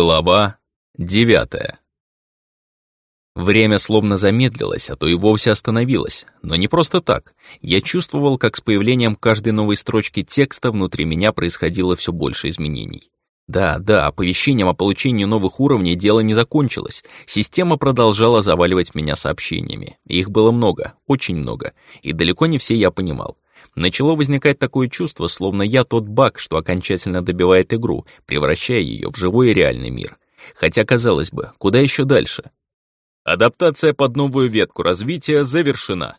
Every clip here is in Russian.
Глава девятая. Время словно замедлилось, а то и вовсе остановилось. Но не просто так. Я чувствовал, как с появлением каждой новой строчки текста внутри меня происходило все больше изменений. Да, да, оповещением о получении новых уровней дело не закончилось. Система продолжала заваливать меня сообщениями. Их было много, очень много, и далеко не все я понимал. Начало возникать такое чувство, словно я тот баг, что окончательно добивает игру, превращая ее в живой и реальный мир. Хотя, казалось бы, куда еще дальше? Адаптация под новую ветку развития завершена.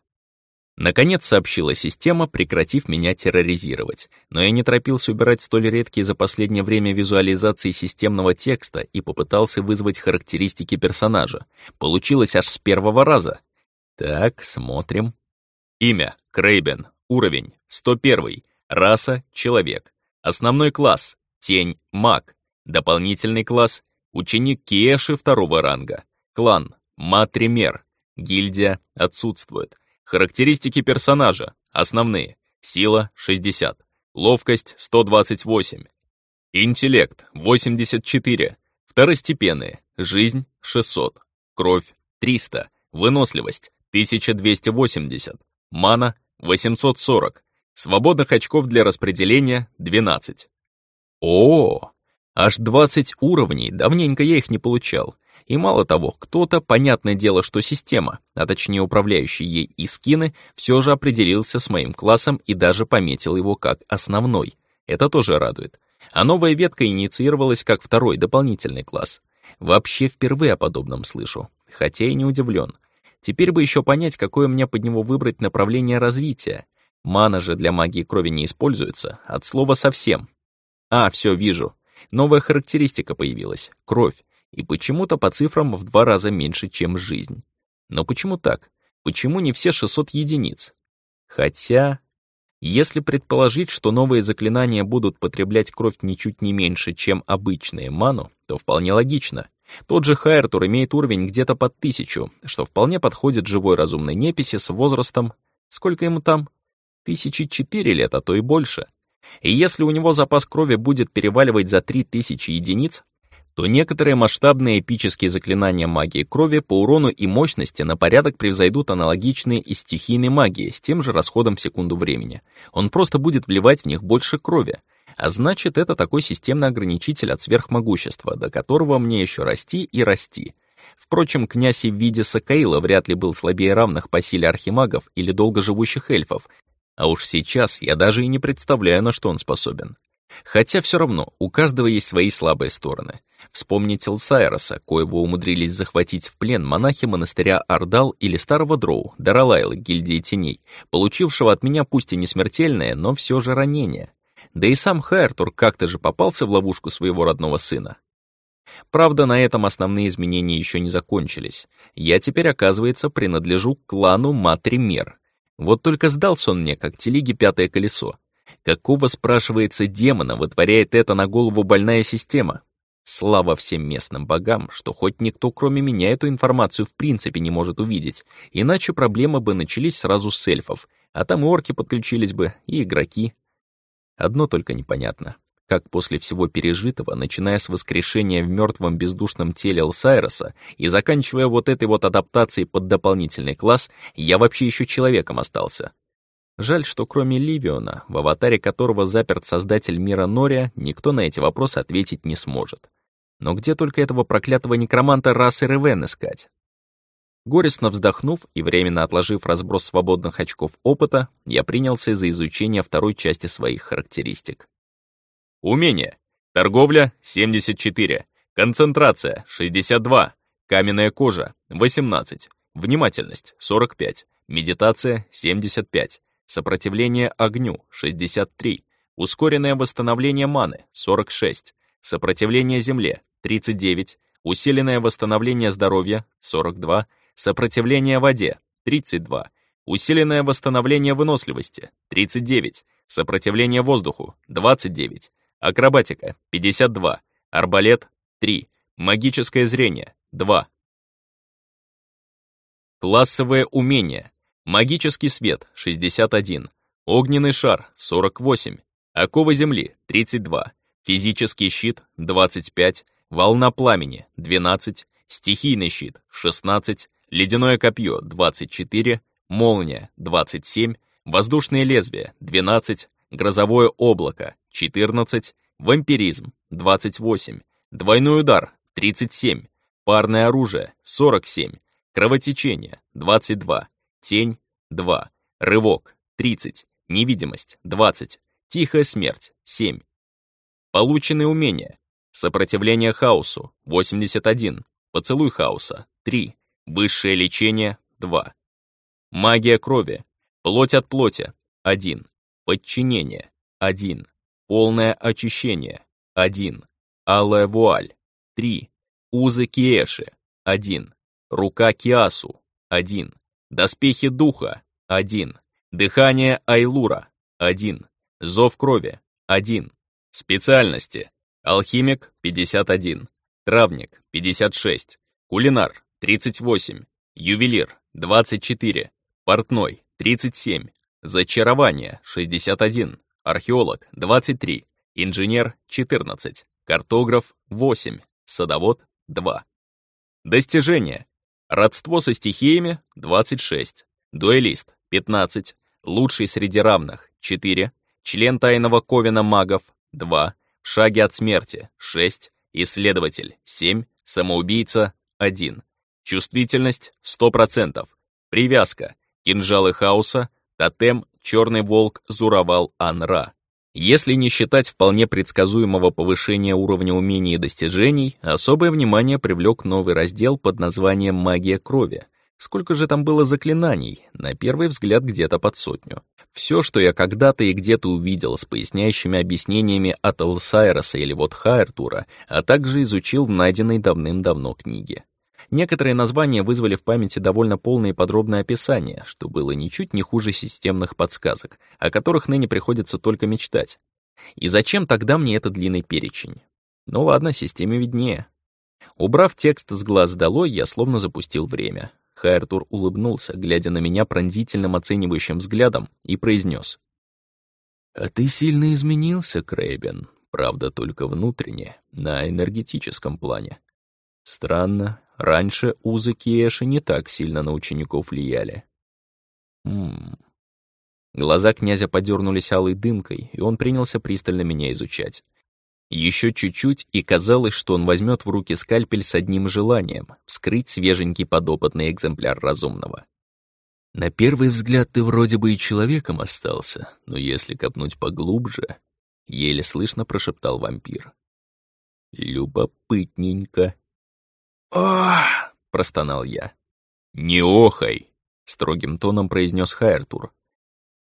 Наконец сообщила система, прекратив меня терроризировать. Но я не торопился убирать столь редкие за последнее время визуализации системного текста и попытался вызвать характеристики персонажа. Получилось аж с первого раза. Так, смотрим. Имя — Крейбен. Уровень — 101. Раса — человек. Основной класс — тень, маг. Дополнительный класс — ученик Киеши второго ранга. Клан — Матример. Гильдия отсутствует. Характеристики персонажа. Основные. Сила — 60. Ловкость — 128. Интеллект — 84. Второстепенные. Жизнь — 600. Кровь — 300. Выносливость — 1280. Мана — 840. Свободных очков для распределения — 12. О, аж 20 уровней, давненько я их не получал. И мало того, кто-то, понятное дело, что система, а точнее управляющий ей и скины, все же определился с моим классом и даже пометил его как основной. Это тоже радует. А новая ветка инициировалась как второй, дополнительный класс. Вообще впервые о подобном слышу, хотя и не удивлен. Теперь бы еще понять, какое мне под него выбрать направление развития. Мана же для магии крови не используется, от слова совсем. А, все вижу. Новая характеристика появилась — кровь и почему-то по цифрам в два раза меньше, чем жизнь. Но почему так? Почему не все 600 единиц? Хотя, если предположить, что новые заклинания будут потреблять кровь ничуть не меньше, чем обычные ману, то вполне логично. Тот же Хайртур имеет уровень где-то под тысячу, что вполне подходит живой разумной неписи с возрастом... Сколько ему там? Тысячи четыре лет, а то и больше. И если у него запас крови будет переваливать за три тысячи единиц, то некоторые масштабные эпические заклинания магии крови по урону и мощности на порядок превзойдут аналогичные из стихийной магии с тем же расходом в секунду времени. Он просто будет вливать в них больше крови. А значит, это такой системный ограничитель от сверхмогущества, до которого мне еще расти и расти. Впрочем, князь в виде Сакаила вряд ли был слабее равных по силе архимагов или долгоживущих эльфов, а уж сейчас я даже и не представляю, на что он способен. Хотя все равно, у каждого есть свои слабые стороны. Вспомните Лсайроса, коего умудрились захватить в плен монахи монастыря Ардал или старого Дроу, Даралайла, гильдии теней, получившего от меня пусть и не смертельное, но все же ранение. Да и сам Хайртур как-то же попался в ловушку своего родного сына. Правда, на этом основные изменения еще не закончились. Я теперь, оказывается, принадлежу к клану Матример. Вот только сдался он мне, как телеги пятое колесо. Какого, спрашивается, демона вытворяет это на голову больная система? Слава всем местным богам, что хоть никто, кроме меня, эту информацию в принципе не может увидеть, иначе проблемы бы начались сразу с эльфов, а там и орки подключились бы, и игроки. Одно только непонятно. Как после всего пережитого, начиная с воскрешения в мертвом бездушном теле Алсайроса и заканчивая вот этой вот адаптацией под дополнительный класс, я вообще еще человеком остался. Жаль, что кроме Ливиона, в аватаре которого заперт создатель мира Нория, никто на эти вопросы ответить не сможет. Но где только этого проклятого некроманта расы Ревен искать? Горестно вздохнув и временно отложив разброс свободных очков опыта, я принялся за изучение второй части своих характеристик. Умение. Торговля — 74. Концентрация — 62. Каменная кожа — 18. Внимательность — 45. Медитация — 75. Сопротивление огню — 63. Ускоренное восстановление маны — 46. Сопротивление земле — 39. Усиленное восстановление здоровья — 42. Сопротивление воде — 32. Усиленное восстановление выносливости — 39. Сопротивление воздуху — 29. Акробатика — 52. Арбалет — 3. Магическое зрение — 2. Классовое умение Магический свет — 61. Огненный шар — 48. Окова земли — 32. Физический щит — 25. волна пламени — 12, стихийный щит — 16, ледяное копье — 24, молния — 27, воздушные лезвия — 12, грозовое облако — 14, вампиризм — 28, двойной удар — 37, парное оружие — 47, кровотечение — 22, тень — 2, рывок — 30, невидимость — 20, тихая смерть — 7. Полученные умения. Сопротивление хаосу — 81, поцелуй хаоса — 3, высшее лечение — 2. Магия крови, плоть от плоти — 1, подчинение — 1, полное очищение — 1, алая вуаль — 3, узы Киэши — 1, рука Киасу — 1, доспехи духа — 1, дыхание Айлура — 1, зов крови — 1, специальности алхимик — 51, травник — 56, кулинар — 38, ювелир — 24, портной — 37, зачарование — 61, археолог — 23, инженер — 14, картограф — 8, садовод 2. Достижения. Родство со стихиями — 26. Дуэлист — 15. Лучший среди равных — 4. Член тайного ковена магов — 2. В шаге от смерти — 6. Исследователь — 7. Самоубийца — 1. Чувствительность — 100%. Привязка. Кинжалы хаоса. Тотем Черный волк Зуравал Анра. Если не считать вполне предсказуемого повышения уровня умений и достижений, особое внимание привлек новый раздел под названием «Магия крови». Сколько же там было заклинаний? На первый взгляд где-то под сотню. Все, что я когда-то и где-то увидел с поясняющими объяснениями от Алсайроса или вот Хайртура, а также изучил в найденной давным-давно книге. Некоторые названия вызвали в памяти довольно полное и подробное описание, что было ничуть не хуже системных подсказок, о которых ныне приходится только мечтать. И зачем тогда мне этот длинный перечень? Ну ладно, системе виднее. Убрав текст с глаз долой, я словно запустил время. Хайртур улыбнулся, глядя на меня пронзительным оценивающим взглядом, и произнес: «А ты сильно изменился, Крейбен, правда, только внутренне, на энергетическом плане. Странно, раньше узы Киэши не так сильно на учеников влияли. Ммм. Глаза князя подернулись алой дымкой, и он принялся пристально меня изучать. Еще чуть-чуть, и казалось, что он возьмет в руки скальпель с одним желанием — вскрыть свеженький подопытный экземпляр разумного. На первый взгляд ты вроде бы и человеком остался, но если копнуть поглубже, еле слышно прошептал вампир. Любопытненько. «Ох!» — простонал я. «Не охай!» — строгим тоном произнес Хайртур.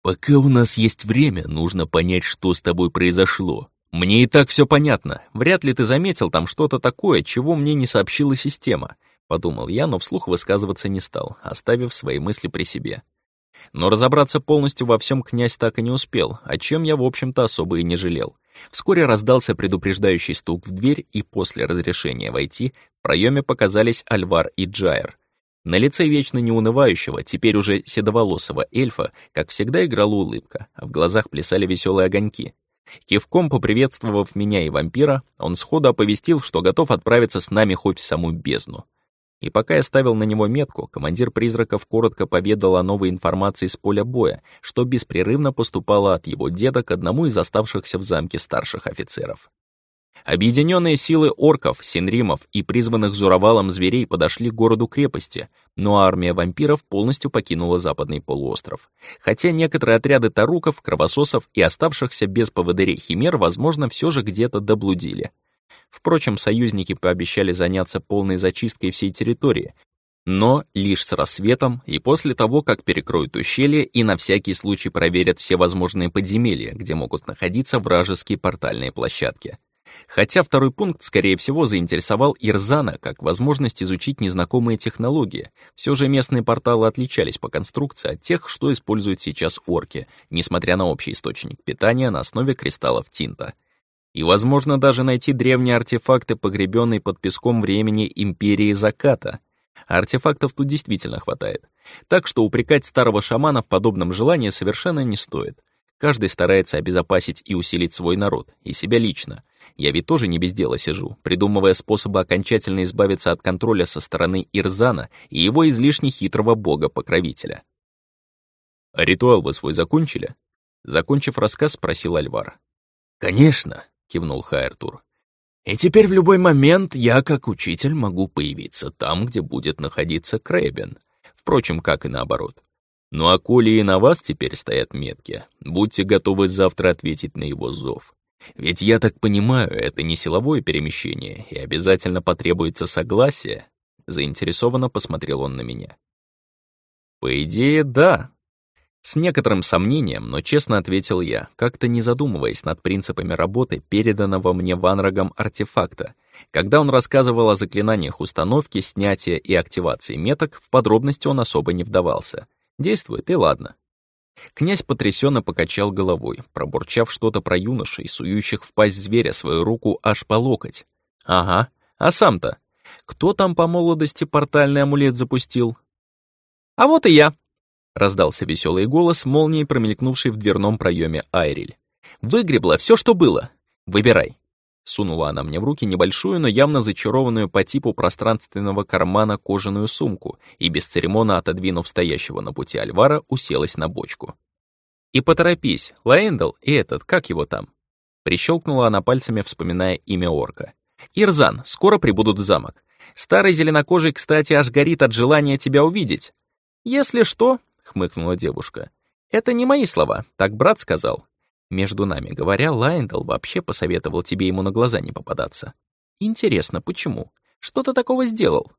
«Пока у нас есть время, нужно понять, что с тобой произошло. Мне и так все понятно. Вряд ли ты заметил там что-то такое, чего мне не сообщила система», — подумал я, но вслух высказываться не стал, оставив свои мысли при себе. Но разобраться полностью во всем князь так и не успел, о чем я, в общем-то, особо и не жалел. Вскоре раздался предупреждающий стук в дверь, и после разрешения войти в проеме показались Альвар и Джайр. На лице вечно неунывающего, теперь уже седоволосого эльфа, как всегда играла улыбка, а в глазах плясали веселые огоньки. Кивком поприветствовав меня и вампира, он сходу оповестил, что готов отправиться с нами хоть в саму бездну. И пока я ставил на него метку, командир призраков коротко поведал о новой информации с поля боя, что беспрерывно поступало от его деда к одному из оставшихся в замке старших офицеров. Объединенные силы орков, синримов и призванных Зуровалом зверей подошли к городу-крепости, но армия вампиров полностью покинула западный полуостров. Хотя некоторые отряды таруков, кровососов и оставшихся без поводырей химер, возможно, все же где-то доблудили — Впрочем, союзники пообещали заняться полной зачисткой всей территории, но лишь с рассветом и после того, как перекроют ущелье и на всякий случай проверят все возможные подземелья, где могут находиться вражеские портальные площадки. Хотя второй пункт, скорее всего, заинтересовал Ирзана как возможность изучить незнакомые технологии. Все же местные порталы отличались по конструкции от тех, что используют сейчас орки, несмотря на общий источник питания на основе кристаллов тинта — и, возможно, даже найти древние артефакты, погребенные под песком времени Империи Заката. Артефактов тут действительно хватает. Так что упрекать старого шамана в подобном желании совершенно не стоит. Каждый старается обезопасить и усилить свой народ, и себя лично. Я ведь тоже не без дела сижу, придумывая способы окончательно избавиться от контроля со стороны Ирзана и его излишне хитрого бога-покровителя. «А ритуал вы свой закончили?» Закончив рассказ, спросил Альвар. «Конечно», — кивнул Хайртур. «И теперь в любой момент я, как учитель, могу появиться там, где будет находиться Крэбен. Впрочем, как и наоборот. Ну а коли и на вас теперь стоят метки, будьте готовы завтра ответить на его зов. Ведь я так понимаю, это не силовое перемещение, и обязательно потребуется согласие. Заинтересованно посмотрел он на меня. По идее, да. С некоторым сомнением, но честно ответил я, как-то не задумываясь над принципами работы переданного мне Ванрагом артефакта. Когда он рассказывал о заклинаниях установки, снятия и активации меток, в подробности он особо не вдавался. Действует, и ладно. Князь потрясенно покачал головой, пробурчав что-то про юношей, сующих в пасть зверя свою руку аж по локоть. Ага, а сам-то? Кто там по молодости портальный амулет запустил? А вот и я, раздался веселый голос, молнией промелькнувший в дверном проеме Айриль. Выгребла все, что было. Выбирай. Сунула она мне в руки небольшую, но явно зачарованную по типу пространственного кармана кожаную сумку и, без церемона отодвинув стоящего на пути Альвара, уселась на бочку. «И поторопись, Лаэндл и этот, как его там?» Прищелкнула она пальцами, вспоминая имя орка. «Ирзан, скоро прибудут в замок. Старый зеленокожий, кстати, аж горит от желания тебя увидеть. Если что, — хмыкнула девушка, — это не мои слова, так брат сказал. Между нами говоря, Лайндал вообще посоветовал тебе ему на глаза не попадаться. Интересно, почему? Что ты такого сделал?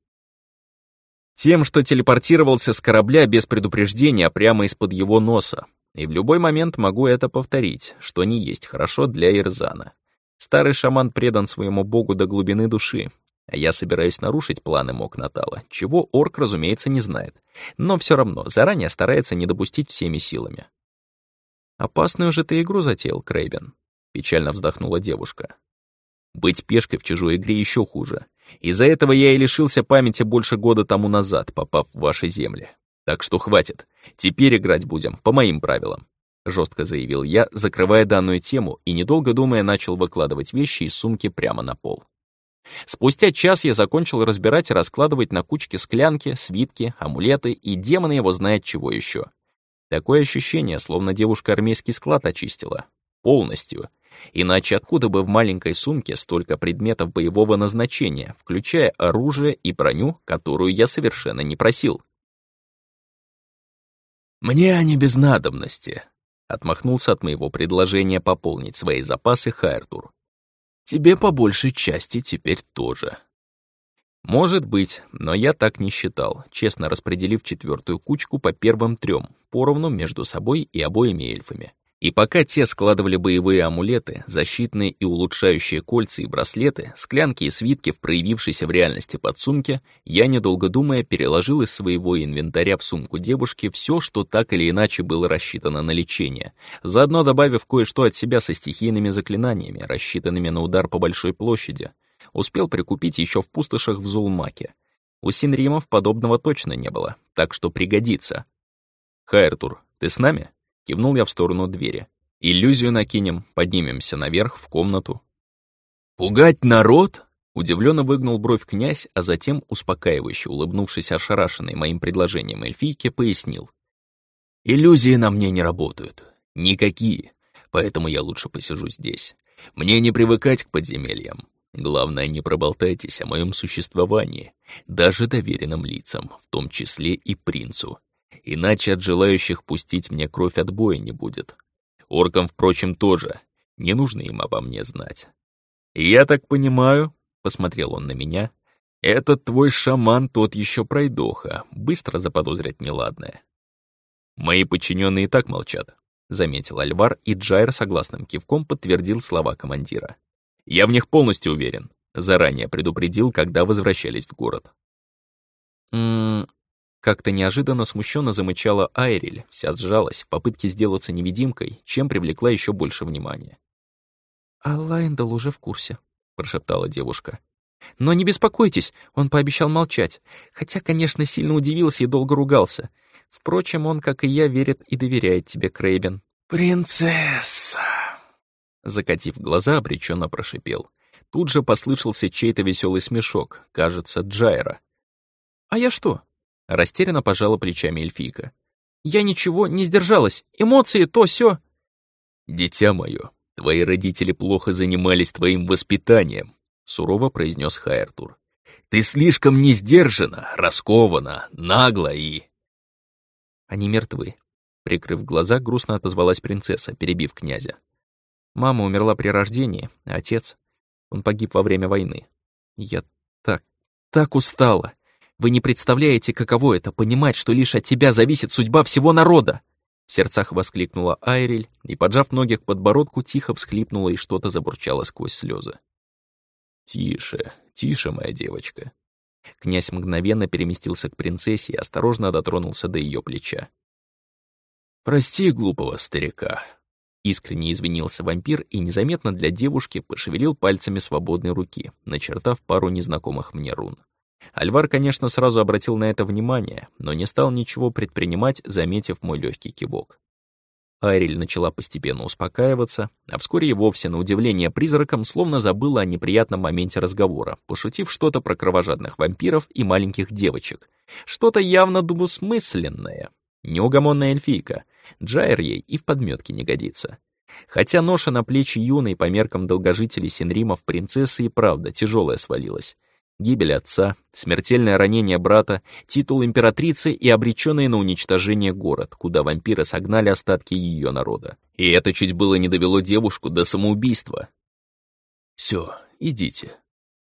Тем, что телепортировался с корабля без предупреждения прямо из-под его носа. И в любой момент могу это повторить, что не есть хорошо для Ирзана. Старый шаман предан своему богу до глубины души, я собираюсь нарушить планы Мок Натала, чего орк, разумеется, не знает. Но все равно заранее старается не допустить всеми силами. «Опасную же ты игру затеял, Крейбен», — печально вздохнула девушка. «Быть пешкой в чужой игре еще хуже. Из-за этого я и лишился памяти больше года тому назад, попав в ваши земли. Так что хватит. Теперь играть будем по моим правилам», — жестко заявил я, закрывая данную тему и, недолго думая, начал выкладывать вещи из сумки прямо на пол. Спустя час я закончил разбирать и раскладывать на кучки склянки, свитки, амулеты и демоны его знает чего еще. Такое ощущение, словно девушка армейский склад очистила. Полностью. Иначе откуда бы в маленькой сумке столько предметов боевого назначения, включая оружие и броню, которую я совершенно не просил? «Мне они без надобности», — отмахнулся от моего предложения пополнить свои запасы Хайртур. «Тебе по большей части теперь тоже». Может быть, но я так не считал, честно распределив четвертую кучку по первым трем, поровну между собой и обоими эльфами. И пока те складывали боевые амулеты, защитные и улучшающие кольца и браслеты, склянки и свитки в проявившейся в реальности подсумке, я, недолго думая, переложил из своего инвентаря в сумку девушки все, что так или иначе было рассчитано на лечение, заодно добавив кое-что от себя со стихийными заклинаниями, рассчитанными на удар по большой площади. Успел прикупить еще в пустошах в Зулмаке. У Синримов подобного точно не было, так что пригодится. «Хайртур, ты с нами?» — кивнул я в сторону двери. «Иллюзию накинем, поднимемся наверх, в комнату». «Пугать народ?» — удивленно выгнул бровь князь, а затем, успокаивающе улыбнувшись ошарашенной моим предложением эльфийке, пояснил. «Иллюзии на мне не работают. Никакие. Поэтому я лучше посижу здесь. Мне не привыкать к подземельям. Главное, не проболтайтесь о моем существовании, даже доверенным лицам, в том числе и принцу иначе от желающих пустить мне кровь отбоя не будет. Оркам, впрочем, тоже. Не нужно им обо мне знать. «Я так понимаю», — посмотрел он на меня, «этот твой шаман тот еще пройдоха, быстро заподозрят неладное». «Мои подчиненные и так молчат», — заметил Альвар, и Джайр согласным кивком подтвердил слова командира. «Я в них полностью уверен. Заранее предупредил, когда возвращались в город». «М -м, как-то неожиданно смущенно замычала Айриль, вся сжалась в попытке сделаться невидимкой, чем привлекла еще больше внимания. «А Лайндал уже в курсе», — прошептала девушка. «Но не беспокойтесь, он пообещал молчать, хотя, конечно, сильно удивился и долго ругался. Впрочем, он, как и я, верит и доверяет тебе, Крейбен». «Принцесса!» Закатив глаза, обреченно прошипел. Тут же послышался чей-то веселый смешок, кажется, Джайра. «А я что?» — растерянно пожала плечами эльфийка. «Я ничего не сдержалась. Эмоции, то все. «Дитя мое, твои родители плохо занимались твоим воспитанием», — сурово произнес Хайртур. «Ты слишком не сдержана, раскована, нагла и...» «Они мертвы», — прикрыв глаза, грустно отозвалась принцесса, перебив князя. «Мама умерла при рождении, а отец...» Он погиб во время войны. Я так, так устала. Вы не представляете, каково это — понимать, что лишь от тебя зависит судьба всего народа!» В сердцах воскликнула Айрель и, поджав ноги к подбородку, тихо всхлипнула и что-то забурчало сквозь слезы. «Тише, тише, моя девочка». Князь мгновенно переместился к принцессе и осторожно дотронулся до ее плеча. «Прости глупого старика. Искренне извинился вампир и незаметно для девушки пошевелил пальцами свободной руки, начертав пару незнакомых мне рун. Альвар, конечно, сразу обратил на это внимание, но не стал ничего предпринимать, заметив мой легкий кивок. Айриль начала постепенно успокаиваться, а вскоре и вовсе, на удивление призраком, словно забыла о неприятном моменте разговора, пошутив что-то про кровожадных вампиров и маленьких девочек. Что-то явно двусмысленное. Неугомонная эльфийка. Джайр ей и в подметке не годится. Хотя ноша на плечи юной по меркам долгожителей Синримов принцессы и правда тяжелая свалилась. Гибель отца, смертельное ранение брата, титул императрицы и обреченный на уничтожение город, куда вампиры согнали остатки ее народа. И это чуть было не довело девушку до самоубийства. Все, идите»,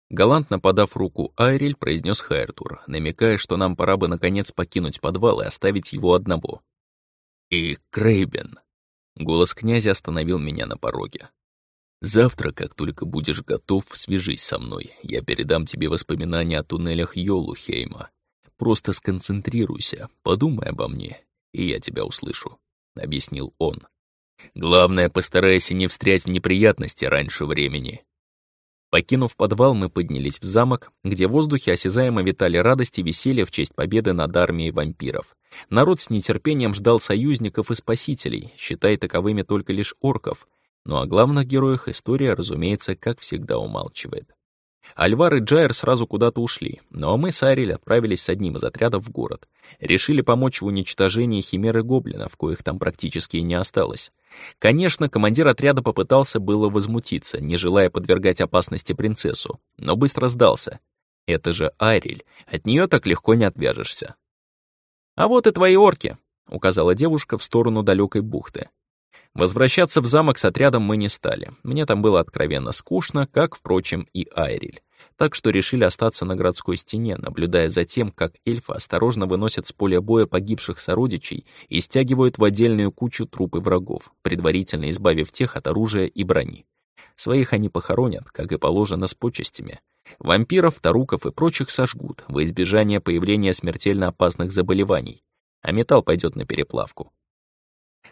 Галантно подав руку Айрель, произнес Хайртур, намекая, что нам пора бы наконец покинуть подвал и оставить его одного. «И Крейбен!» Голос князя остановил меня на пороге. «Завтра, как только будешь готов, свяжись со мной. Я передам тебе воспоминания о туннелях Йолухейма. Просто сконцентрируйся, подумай обо мне, и я тебя услышу», — объяснил он. «Главное, постарайся не встрять в неприятности раньше времени. Покинув подвал, мы поднялись в замок, где в воздухе осязаемо витали радости и веселье в честь победы над армией вампиров. Народ с нетерпением ждал союзников и спасителей, считая таковыми только лишь орков. Ну о главных героях история, разумеется, как всегда умалчивает. Альвар и Джайр сразу куда-то ушли, но мы с Ариль отправились с одним из отрядов в город. Решили помочь в уничтожении химеры гоблинов, коих там практически и не осталось. Конечно, командир отряда попытался было возмутиться, не желая подвергать опасности принцессу, но быстро сдался. Это же Ариль, от нее так легко не отвяжешься. «А вот и твои орки», — указала девушка в сторону далекой бухты. Возвращаться в замок с отрядом мы не стали. Мне там было откровенно скучно, как, впрочем, и Айриль. Так что решили остаться на городской стене, наблюдая за тем, как эльфы осторожно выносят с поля боя погибших сородичей и стягивают в отдельную кучу трупы врагов, предварительно избавив тех от оружия и брони. Своих они похоронят, как и положено, с почестями. Вампиров, таруков и прочих сожгут во избежание появления смертельно опасных заболеваний, а металл пойдет на переплавку.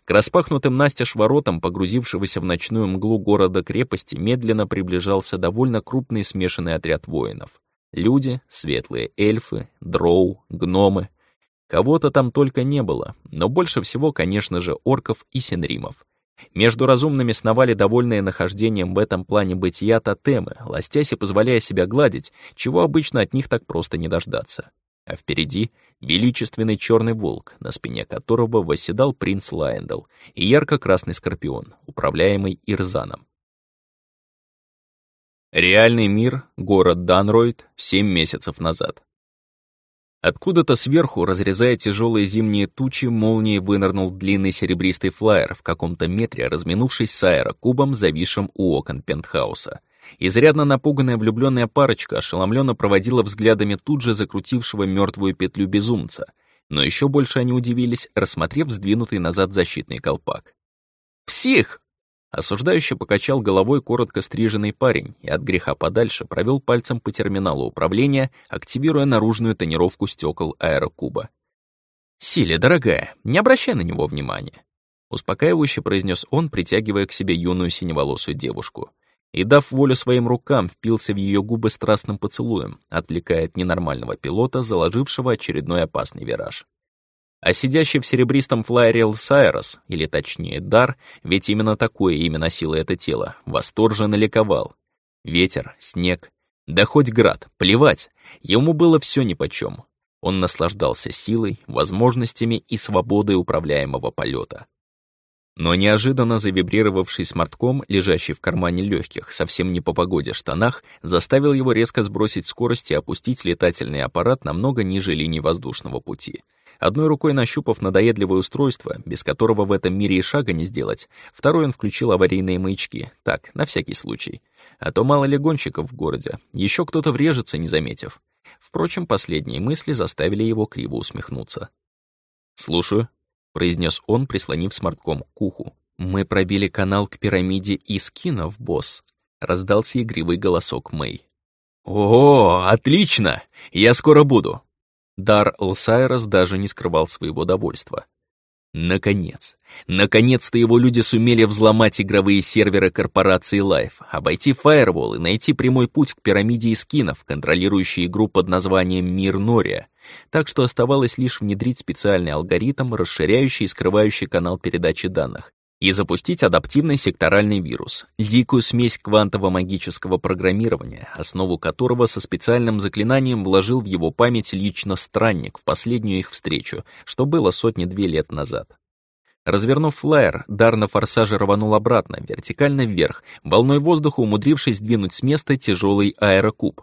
К распахнутым настежь воротам, погрузившегося в ночную мглу города-крепости, медленно приближался довольно крупный смешанный отряд воинов. Люди, светлые эльфы, дроу, гномы. Кого-то там только не было, но больше всего, конечно же, орков и синримов. Между разумными сновали довольные нахождением в этом плане бытия тотемы, ластясь и позволяя себя гладить, чего обычно от них так просто не дождаться а впереди величественный черный волк, на спине которого восседал принц Лайендал и ярко-красный скорпион, управляемый Ирзаном. Реальный мир, город Данройд, семь месяцев назад. Откуда-то сверху, разрезая тяжелые зимние тучи, молнией вынырнул длинный серебристый флайер в каком-то метре, разминувшись с аэрокубом, зависшим у окон пентхауса — Изрядно напуганная влюбленная парочка ошеломленно проводила взглядами тут же закрутившего мертвую петлю безумца. Но еще больше они удивились, рассмотрев сдвинутый назад защитный колпак. «Псих!» Осуждающе покачал головой коротко стриженный парень и от греха подальше провел пальцем по терминалу управления, активируя наружную тонировку стекол аэрокуба. «Силя, дорогая, не обращай на него внимания», успокаивающе произнес он, притягивая к себе юную синеволосую девушку и, дав волю своим рукам, впился в ее губы страстным поцелуем, отвлекая от ненормального пилота, заложившего очередной опасный вираж. А сидящий в серебристом флайере Сайрос, или точнее Дар, ведь именно такое имя носило это тело, восторженно ликовал. Ветер, снег, да хоть град, плевать, ему было все нипочем. Он наслаждался силой, возможностями и свободой управляемого полета. Но неожиданно завибрировавший смартком, лежащий в кармане легких, совсем не по погоде штанах, заставил его резко сбросить скорость и опустить летательный аппарат намного ниже линии воздушного пути. Одной рукой нащупав надоедливое устройство, без которого в этом мире и шага не сделать, второй он включил аварийные маячки, так, на всякий случай. А то мало ли гонщиков в городе, еще кто-то врежется, не заметив. Впрочем, последние мысли заставили его криво усмехнуться. «Слушаю», — произнес он, прислонив смартком к уху. «Мы пробили канал к пирамиде Искинов, босс», — раздался игривый голосок Мэй. «О, отлично! Я скоро буду!» Дар Лсайрос даже не скрывал своего довольства. Наконец. Наконец-то его люди сумели взломать игровые серверы корпорации Life, обойти фаервол и найти прямой путь к пирамиде искинов, контролирующей игру под названием Мир Нория. Так что оставалось лишь внедрить специальный алгоритм, расширяющий и скрывающий канал передачи данных, и запустить адаптивный секторальный вирус, дикую смесь квантово-магического программирования, основу которого со специальным заклинанием вложил в его память лично странник в последнюю их встречу, что было сотни-две лет назад. Развернув флайер, Дар на форсаже рванул обратно, вертикально вверх, волной воздуха умудрившись двинуть с места тяжелый аэрокуб.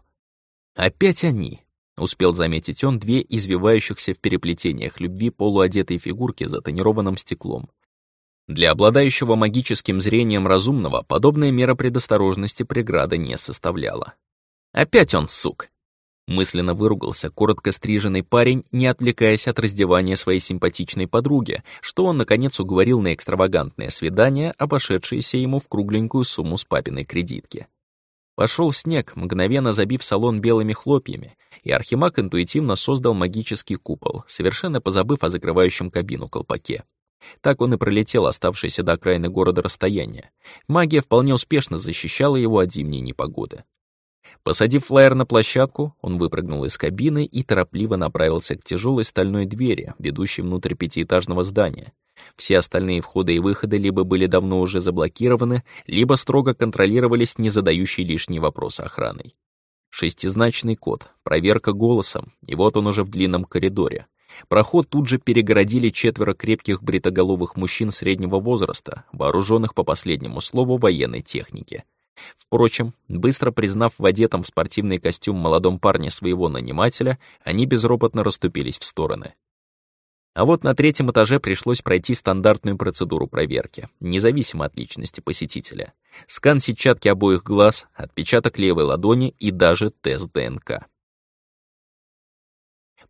«Опять они!» — успел заметить он две извивающихся в переплетениях любви полуодетые фигурки за тонированным стеклом. Для обладающего магическим зрением разумного подобная мера предосторожности преграды не составляла. «Опять он, сук!» Мысленно выругался коротко стриженный парень, не отвлекаясь от раздевания своей симпатичной подруги, что он, наконец, уговорил на экстравагантное свидание, обошедшееся ему в кругленькую сумму с папиной кредитки. Пошел снег, мгновенно забив салон белыми хлопьями, и Архимаг интуитивно создал магический купол, совершенно позабыв о закрывающем кабину колпаке. Так он и пролетел оставшееся до окраины города расстояние. Магия вполне успешно защищала его от зимней непогоды. Посадив флайер на площадку, он выпрыгнул из кабины и торопливо направился к тяжелой стальной двери, ведущей внутрь пятиэтажного здания. Все остальные входы и выходы либо были давно уже заблокированы, либо строго контролировались не задающей лишние вопросы охраной. Шестизначный код, проверка голосом, и вот он уже в длинном коридоре. Проход тут же перегородили четверо крепких бритоголовых мужчин среднего возраста, вооруженных по последнему слову военной техники. Впрочем, быстро признав в одетом в спортивный костюм молодом парне своего нанимателя, они безропотно расступились в стороны. А вот на третьем этаже пришлось пройти стандартную процедуру проверки, независимо от личности посетителя. Скан сетчатки обоих глаз, отпечаток левой ладони и даже тест ДНК.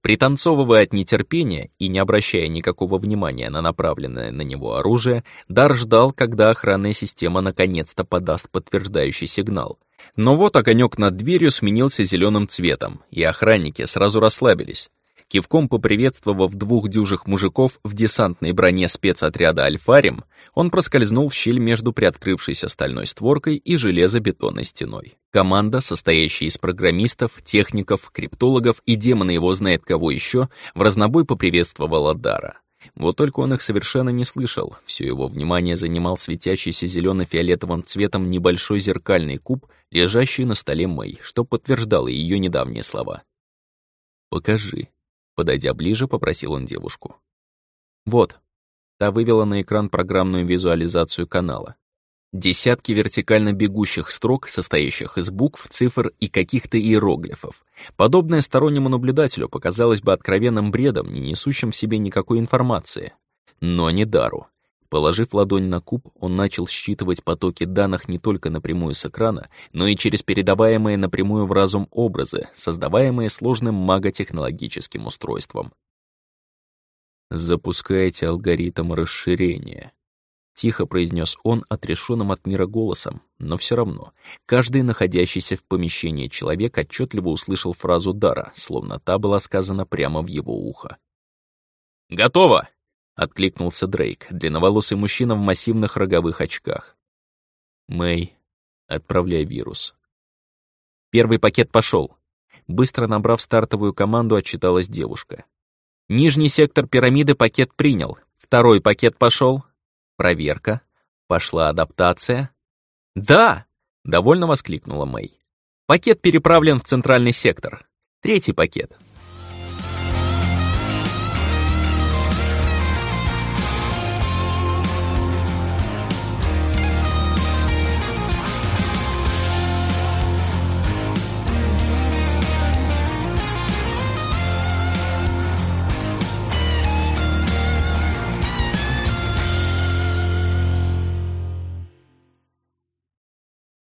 Пританцовывая от нетерпения и не обращая никакого внимания на направленное на него оружие, Дар ждал, когда охранная система наконец-то подаст подтверждающий сигнал. Но вот огонек над дверью сменился зеленым цветом, и охранники сразу расслабились. Кивком поприветствовав двух дюжих мужиков в десантной броне спецотряда «Альфарим», он проскользнул в щель между приоткрывшейся стальной створкой и железобетонной стеной. Команда, состоящая из программистов, техников, криптологов и демона его знает кого еще, в разнобой поприветствовала Дара. Вот только он их совершенно не слышал. Все его внимание занимал светящийся зелено-фиолетовым цветом небольшой зеркальный куб, лежащий на столе Мэй, что подтверждало ее недавние слова. «Покажи», Подойдя ближе, попросил он девушку. «Вот». Та вывела на экран программную визуализацию канала. Десятки вертикально бегущих строк, состоящих из букв, цифр и каких-то иероглифов. Подобное стороннему наблюдателю показалось бы откровенным бредом, не несущим в себе никакой информации. Но не дару. Положив ладонь на куб, он начал считывать потоки данных не только напрямую с экрана, но и через передаваемые напрямую в разум образы, создаваемые сложным маготехнологическим устройством. «Запускайте алгоритм расширения», — тихо произнес он отрешенным от мира голосом, но все равно каждый находящийся в помещении человек отчетливо услышал фразу Дара, словно та была сказана прямо в его ухо. «Готово!» — откликнулся Дрейк, длинноволосый мужчина в массивных роговых очках. «Мэй, отправляй вирус». Первый пакет пошел. Быстро набрав стартовую команду, отчиталась девушка. Нижний сектор пирамиды пакет принял. Второй пакет пошел. Проверка. Пошла адаптация. «Да!» — довольно воскликнула Мэй. «Пакет переправлен в центральный сектор. Третий пакет